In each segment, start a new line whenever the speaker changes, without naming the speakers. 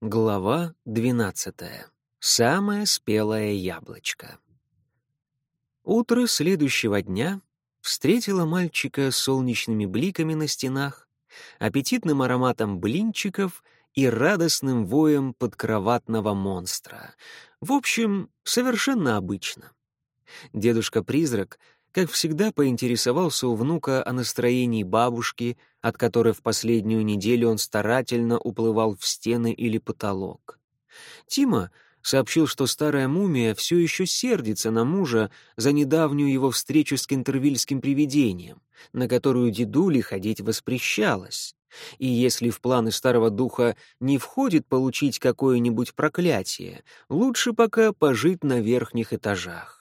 Глава двенадцатая. Самое спелое яблочко. Утро следующего дня встретило мальчика солнечными бликами на стенах, аппетитным ароматом блинчиков и радостным воем подкроватного монстра. В общем, совершенно обычно. Дедушка-призрак — как всегда, поинтересовался у внука о настроении бабушки, от которой в последнюю неделю он старательно уплывал в стены или потолок. Тима сообщил, что старая мумия все еще сердится на мужа за недавнюю его встречу с кентервильским привидением, на которую дедули ходить воспрещалось. И если в планы старого духа не входит получить какое-нибудь проклятие, лучше пока пожить на верхних этажах.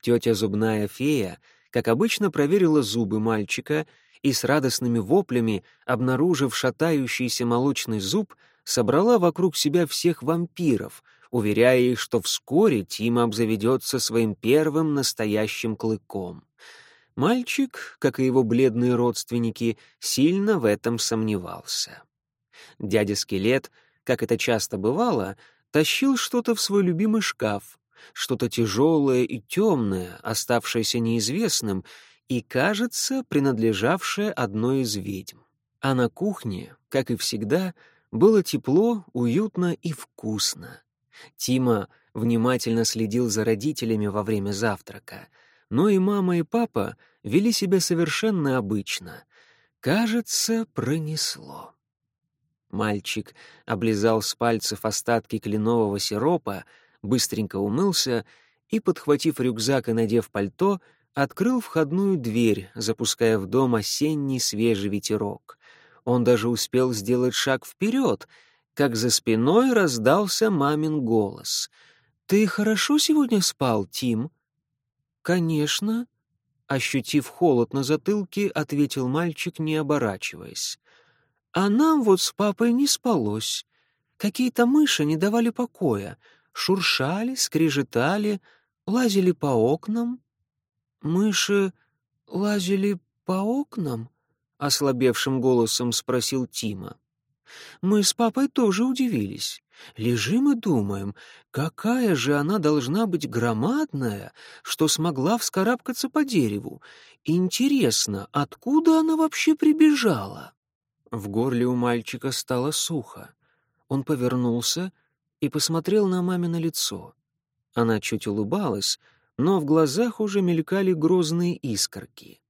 Тетя зубная фея, как обычно, проверила зубы мальчика и с радостными воплями, обнаружив шатающийся молочный зуб, собрала вокруг себя всех вампиров, уверяя их, что вскоре Тима обзаведется своим первым настоящим клыком. Мальчик, как и его бледные родственники, сильно в этом сомневался. Дядя-скелет, как это часто бывало, тащил что-то в свой любимый шкаф, что-то тяжелое и темное, оставшееся неизвестным, и, кажется, принадлежавшее одной из ведьм. А на кухне, как и всегда, было тепло, уютно и вкусно. Тима внимательно следил за родителями во время завтрака, но и мама, и папа вели себя совершенно обычно. Кажется, пронесло. Мальчик облизал с пальцев остатки кленового сиропа, быстренько умылся и, подхватив рюкзак и надев пальто, открыл входную дверь, запуская в дом осенний свежий ветерок. Он даже успел сделать шаг вперед, как за спиной раздался мамин голос. «Ты хорошо сегодня спал, Тим?» «Конечно», — ощутив холод на затылке, ответил мальчик, не оборачиваясь. «А нам вот с папой не спалось. Какие-то мыши не давали покоя шуршали, скрежетали, лазили по окнам. «Мыши лазили по окнам?» — ослабевшим голосом спросил Тима. Мы с папой тоже удивились. Лежим и думаем, какая же она должна быть громадная, что смогла вскарабкаться по дереву. Интересно, откуда она вообще прибежала? В горле у мальчика стало сухо. Он повернулся и посмотрел на мамино лицо. Она чуть улыбалась, но в глазах уже мелькали грозные искорки.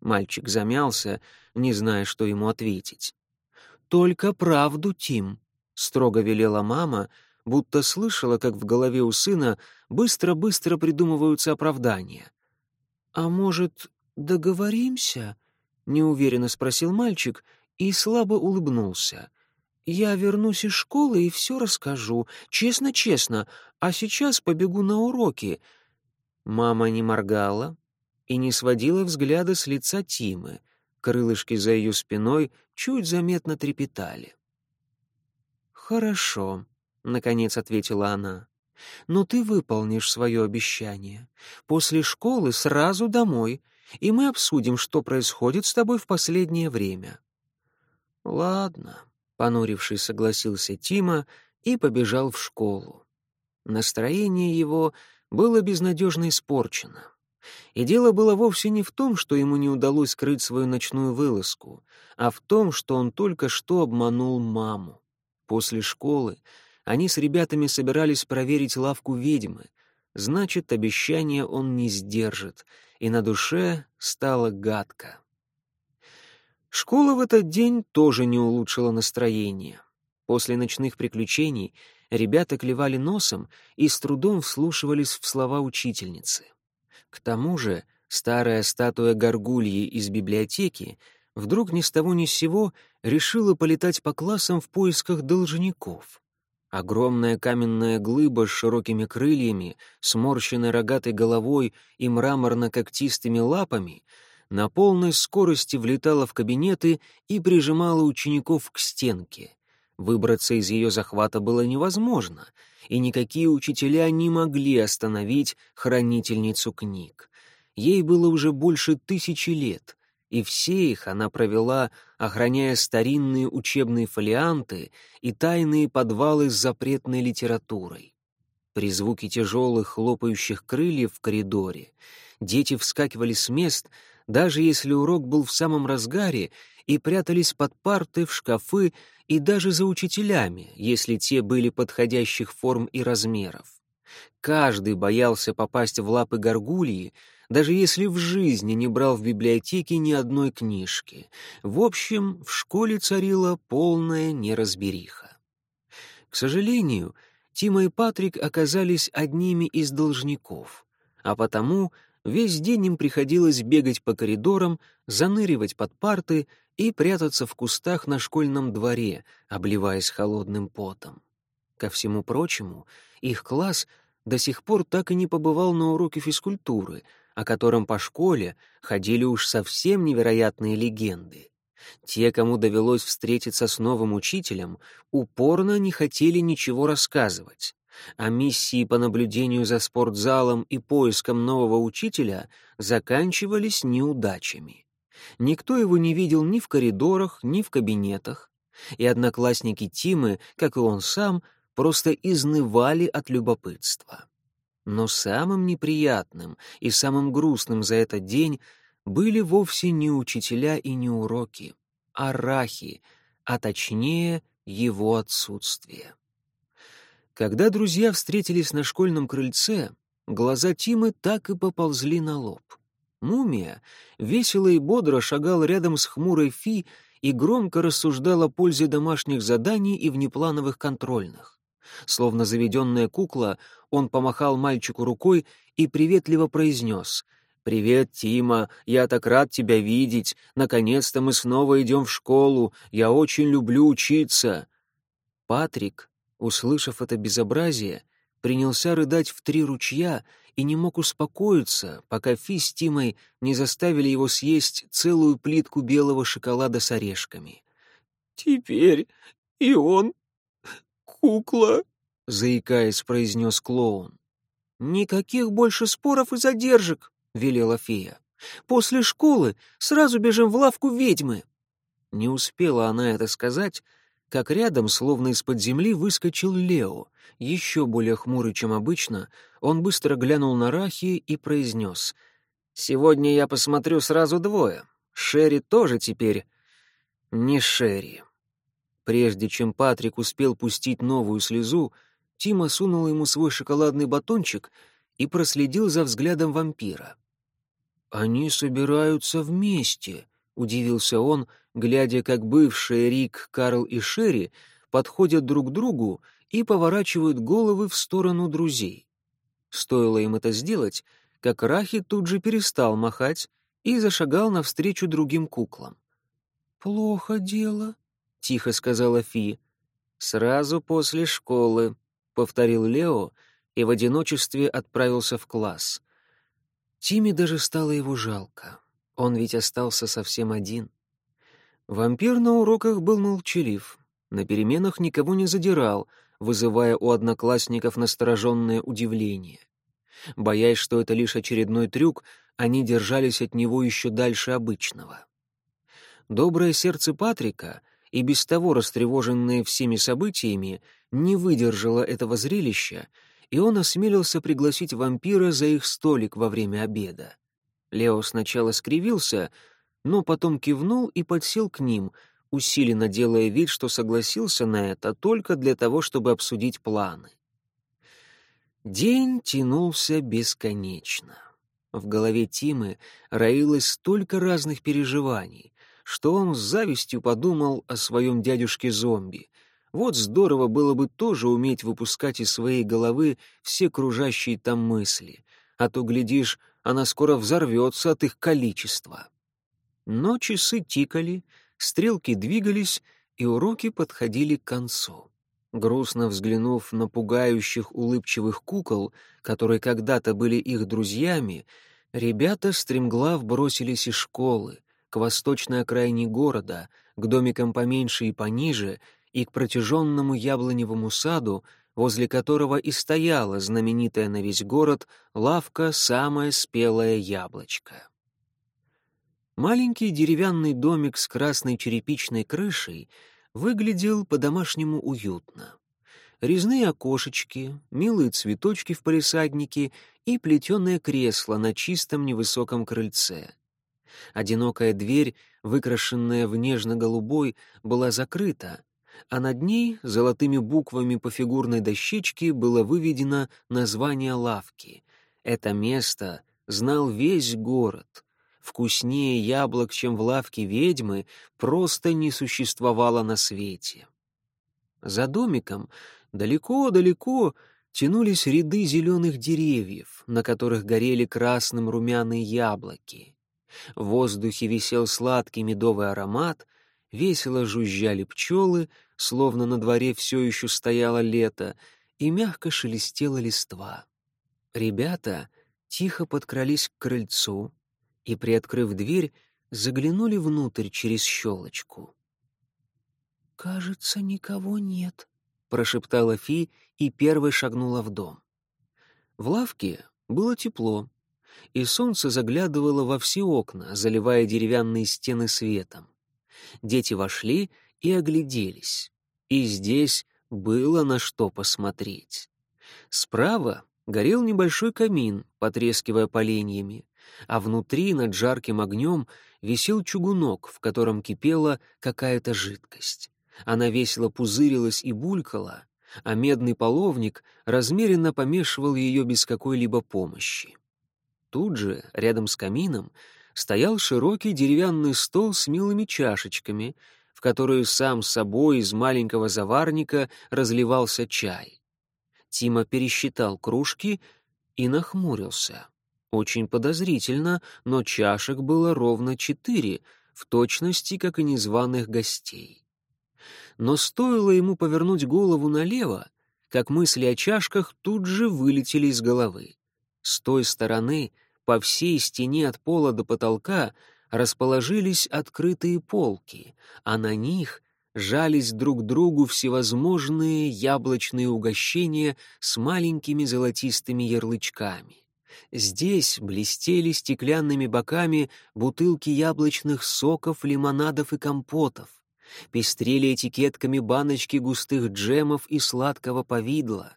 Мальчик замялся, не зная, что ему ответить. «Только правду, Тим», — строго велела мама, будто слышала, как в голове у сына быстро-быстро придумываются оправдания. «А может, договоримся?» — неуверенно спросил мальчик и слабо улыбнулся. Я вернусь из школы и все расскажу, честно-честно, а сейчас побегу на уроки». Мама не моргала и не сводила взгляда с лица Тимы. Крылышки за ее спиной чуть заметно трепетали. «Хорошо», — наконец ответила она. «Но ты выполнишь свое обещание. После школы сразу домой, и мы обсудим, что происходит с тобой в последнее время». «Ладно», Понурившись, согласился Тима и побежал в школу. Настроение его было безнадежно испорчено. И дело было вовсе не в том, что ему не удалось скрыть свою ночную вылазку, а в том, что он только что обманул маму. После школы они с ребятами собирались проверить лавку ведьмы. Значит, обещание он не сдержит, и на душе стало гадко. Школа в этот день тоже не улучшила настроение. После ночных приключений ребята клевали носом и с трудом вслушивались в слова учительницы. К тому же старая статуя горгульи из библиотеки вдруг ни с того ни с сего решила полетать по классам в поисках должников. Огромная каменная глыба с широкими крыльями, сморщенной рогатой головой и мраморно-когтистыми лапами — на полной скорости влетала в кабинеты и прижимала учеников к стенке. Выбраться из ее захвата было невозможно, и никакие учителя не могли остановить хранительницу книг. Ей было уже больше тысячи лет, и все их она провела, охраняя старинные учебные фолианты и тайные подвалы с запретной литературой. При звуке тяжелых хлопающих крыльев в коридоре дети вскакивали с мест, даже если урок был в самом разгаре, и прятались под парты, в шкафы и даже за учителями, если те были подходящих форм и размеров. Каждый боялся попасть в лапы горгульи, даже если в жизни не брал в библиотеке ни одной книжки. В общем, в школе царила полная неразбериха. К сожалению, Тима и Патрик оказались одними из должников, а потому весь день им приходилось бегать по коридорам, заныривать под парты и прятаться в кустах на школьном дворе, обливаясь холодным потом. Ко всему прочему, их класс до сих пор так и не побывал на уроке физкультуры, о котором по школе ходили уж совсем невероятные легенды. Те, кому довелось встретиться с новым учителем, упорно не хотели ничего рассказывать. А миссии по наблюдению за спортзалом и поиском нового учителя заканчивались неудачами. Никто его не видел ни в коридорах, ни в кабинетах. И одноклассники Тимы, как и он сам, просто изнывали от любопытства. Но самым неприятным и самым грустным за этот день были вовсе не учителя и не уроки, а рахи, а точнее его отсутствие. Когда друзья встретились на школьном крыльце, глаза Тимы так и поползли на лоб. Мумия весело и бодро шагал рядом с хмурой Фи и громко рассуждал о пользе домашних заданий и внеплановых контрольных. Словно заведенная кукла, он помахал мальчику рукой и приветливо произнес «Привет, Тима, я так рад тебя видеть. Наконец-то мы снова идем в школу. Я очень люблю учиться». Патрик, услышав это безобразие, принялся рыдать в три ручья и не мог успокоиться, пока Фи с Тимой не заставили его съесть целую плитку белого шоколада с орешками. «Теперь и он кукла», — заикаясь, произнес клоун. «Никаких больше споров и задержек», — велела фея. «После школы сразу бежим в лавку ведьмы». Не успела она это сказать, как рядом, словно из-под земли, выскочил Лео. Еще более хмурый, чем обычно, он быстро глянул на Рахи и произнес. «Сегодня я посмотрю сразу двое. Шерри тоже теперь не Шерри». Прежде чем Патрик успел пустить новую слезу, Тима сунул ему свой шоколадный батончик и проследил за взглядом вампира. «Они собираются вместе», — удивился он, глядя, как бывшие Рик, Карл и Шерри подходят друг к другу и поворачивают головы в сторону друзей. Стоило им это сделать, как Рахи тут же перестал махать и зашагал навстречу другим куклам. «Плохо дело», — тихо сказала Фи. «Сразу после школы», — повторил Лео и в одиночестве отправился в класс. Тиме даже стало его жалко. Он ведь остался совсем один. Вампир на уроках был молчалив, на переменах никого не задирал, вызывая у одноклассников настороженное удивление. Боясь, что это лишь очередной трюк, они держались от него еще дальше обычного. Доброе сердце Патрика и без того растревоженное всеми событиями, не выдержало этого зрелища, и он осмелился пригласить вампира за их столик во время обеда. Лео сначала скривился, но потом кивнул и подсел к ним, усиленно делая вид, что согласился на это только для того, чтобы обсудить планы. День тянулся бесконечно. В голове Тимы роилось столько разных переживаний, что он с завистью подумал о своем дядюшке-зомби. Вот здорово было бы тоже уметь выпускать из своей головы все кружащие там мысли, а то, глядишь, она скоро взорвется от их количества. Но часы тикали, стрелки двигались, и уроки подходили к концу. Грустно взглянув на пугающих улыбчивых кукол, которые когда-то были их друзьями, ребята стремглав бросились из школы, к восточной окраине города, к домикам поменьше и пониже и к протяженному яблоневому саду, возле которого и стояла знаменитая на весь город лавка «Самое спелое яблочко». Маленький деревянный домик с красной черепичной крышей выглядел по-домашнему уютно. Резные окошечки, милые цветочки в палисаднике и плетеное кресло на чистом невысоком крыльце. Одинокая дверь, выкрашенная в нежно-голубой, была закрыта, а над ней золотыми буквами по фигурной дощечке было выведено название лавки. Это место знал весь город. Вкуснее яблок, чем в лавке ведьмы, просто не существовало на свете. За домиком далеко-далеко тянулись ряды зеленых деревьев, на которых горели красным румяные яблоки. В воздухе висел сладкий медовый аромат, весело жужжали пчелы, словно на дворе все еще стояло лето, и мягко шелестела листва. Ребята тихо подкрались к крыльцу и, приоткрыв дверь, заглянули внутрь через щелочку. «Кажется, никого нет», — прошептала Фи и первой шагнула в дом. В лавке было тепло, и солнце заглядывало во все окна, заливая деревянные стены светом. Дети вошли и огляделись. И здесь было на что посмотреть. Справа горел небольшой камин, потрескивая поленьями, а внутри над жарким огнем висел чугунок, в котором кипела какая-то жидкость. Она весело пузырилась и булькала, а медный половник размеренно помешивал ее без какой-либо помощи. Тут же, рядом с камином, стоял широкий деревянный стол с милыми чашечками, в которые сам собой из маленького заварника разливался чай. Тима пересчитал кружки и нахмурился. Очень подозрительно, но чашек было ровно четыре, в точности, как и незваных гостей. Но стоило ему повернуть голову налево, как мысли о чашках тут же вылетели из головы. С той стороны по всей стене от пола до потолка расположились открытые полки, а на них жались друг другу всевозможные яблочные угощения с маленькими золотистыми ярлычками. Здесь блестели стеклянными боками бутылки яблочных соков, лимонадов и компотов. Пестрели этикетками баночки густых джемов и сладкого повидла.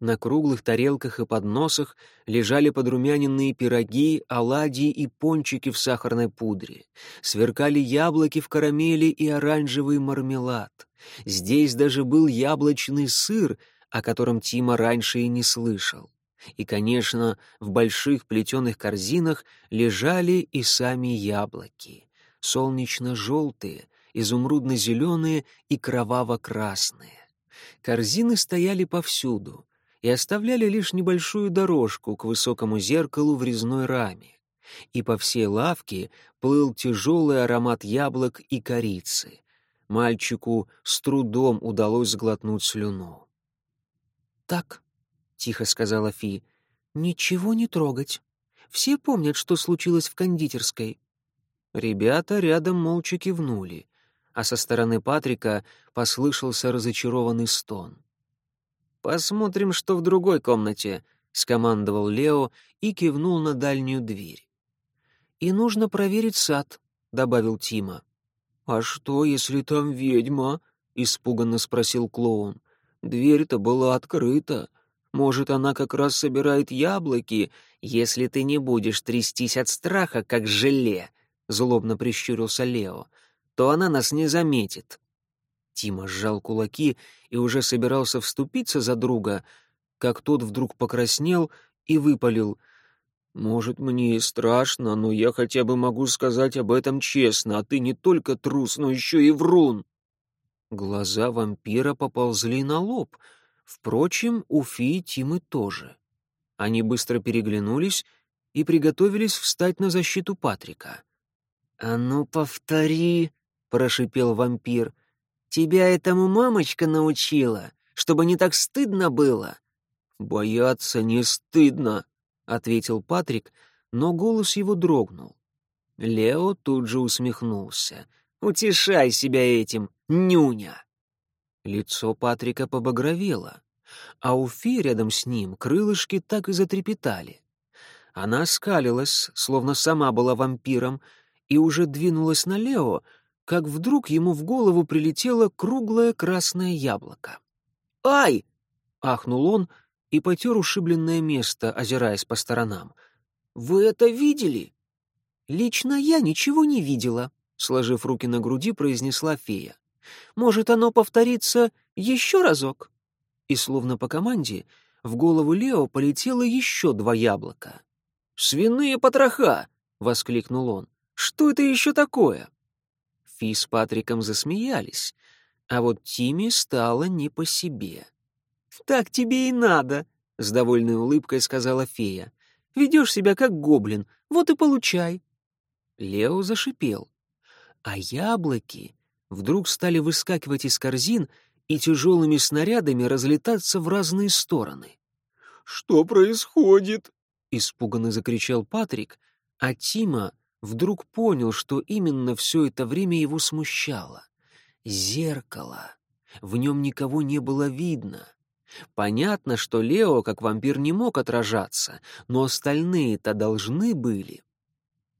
На круглых тарелках и подносах лежали подрумяненные пироги, оладьи и пончики в сахарной пудре. Сверкали яблоки в карамели и оранжевый мармелад. Здесь даже был яблочный сыр, о котором Тима раньше и не слышал. И, конечно, в больших плетеных корзинах лежали и сами яблоки. Солнечно-желтые, изумрудно-зеленые и кроваво-красные. Корзины стояли повсюду, и оставляли лишь небольшую дорожку к высокому зеркалу в резной раме. И по всей лавке плыл тяжелый аромат яблок и корицы. Мальчику с трудом удалось сглотнуть слюну. «Так», — тихо сказала Фи, — «ничего не трогать. Все помнят, что случилось в кондитерской». Ребята рядом молча кивнули, а со стороны Патрика послышался разочарованный стон. «Посмотрим, что в другой комнате», — скомандовал Лео и кивнул на дальнюю дверь. «И нужно проверить сад», — добавил Тима. «А что, если там ведьма?» — испуганно спросил клоун. «Дверь-то была открыта. Может, она как раз собирает яблоки, если ты не будешь трястись от страха, как желе», — злобно прищурился Лео, — «то она нас не заметит». Тима сжал кулаки и уже собирался вступиться за друга, как тот вдруг покраснел и выпалил. «Может, мне и страшно, но я хотя бы могу сказать об этом честно, а ты не только трус, но еще и врун». Глаза вампира поползли на лоб. Впрочем, у Фи Тимы тоже. Они быстро переглянулись и приготовились встать на защиту Патрика. «А ну, повтори!» — прошипел вампир — Тебя этому мамочка научила, чтобы не так стыдно было». «Бояться не стыдно», — ответил Патрик, но голос его дрогнул. Лео тут же усмехнулся. «Утешай себя этим, нюня!» Лицо Патрика побагровело, а у Фи рядом с ним крылышки так и затрепетали. Она скалилась, словно сама была вампиром, и уже двинулась на Лео, как вдруг ему в голову прилетело круглое красное яблоко. «Ай!» — ахнул он и потер ушибленное место, озираясь по сторонам. «Вы это видели?» «Лично я ничего не видела», — сложив руки на груди, произнесла фея. «Может, оно повторится еще разок?» И словно по команде в голову Лео полетело еще два яблока. «Свиные потроха!» — воскликнул он. «Что это еще такое?» Фи с Патриком засмеялись, а вот Тиме стало не по себе. «Так тебе и надо», — с довольной улыбкой сказала фея. «Ведешь себя как гоблин, вот и получай». Лео зашипел. А яблоки вдруг стали выскакивать из корзин и тяжелыми снарядами разлетаться в разные стороны.
«Что происходит?»
— испуганно закричал Патрик, а Тима вдруг понял, что именно все это время его смущало. Зеркало. В нем никого не было видно. Понятно, что Лео, как вампир, не мог отражаться, но остальные-то должны были.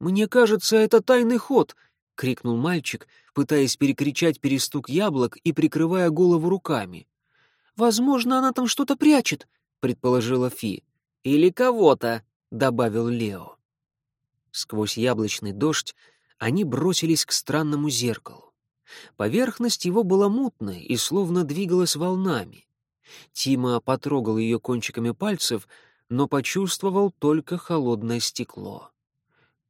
«Мне кажется, это тайный ход!» — крикнул мальчик, пытаясь перекричать перестук яблок и прикрывая голову руками. «Возможно, она там что-то прячет», — предположила Фи. «Или кого-то», — добавил Лео. Сквозь яблочный дождь они бросились к странному зеркалу. Поверхность его была мутной и словно двигалась волнами. Тима потрогал ее кончиками пальцев, но почувствовал только холодное стекло.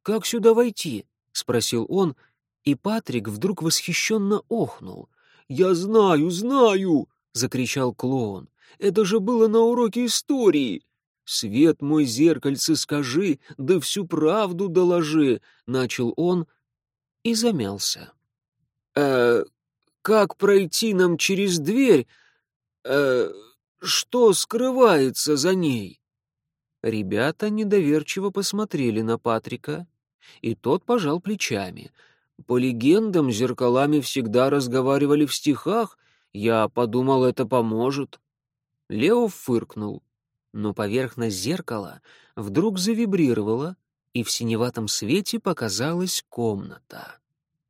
«Как сюда войти?» — спросил он, и Патрик вдруг восхищенно охнул.
«Я знаю, знаю!» — закричал клоун. «Это же было на уроке истории!» «Свет мой зеркальце скажи, да всю правду доложи!» — начал он и замялся. «Э, как пройти нам через дверь? Э, что скрывается за ней?»
Ребята недоверчиво посмотрели на Патрика, и тот пожал плечами. По легендам, зеркалами всегда разговаривали в стихах. Я подумал, это поможет. Лео фыркнул, но поверхность зеркала вдруг завибрировала, и в синеватом свете показалась комната.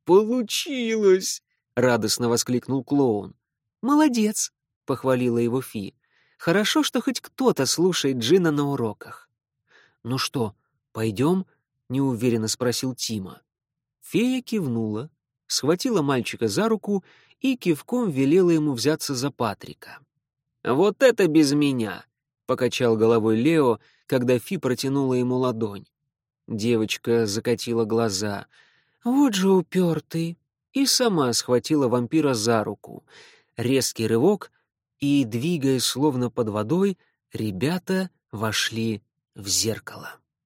«Получилось!» — радостно воскликнул клоун.
«Молодец!» — похвалила его Фи. «Хорошо, что хоть кто-то слушает Джина на уроках». «Ну что, пойдем?» — неуверенно спросил Тима. Фея кивнула, схватила мальчика за руку и кивком велела ему взяться за Патрика. «Вот это без меня!» — покачал головой Лео, когда Фи протянула ему ладонь. Девочка закатила глаза. «Вот же упертый!» И сама схватила вампира за руку. Резкий рывок, и, двигаясь словно под водой, ребята вошли в зеркало.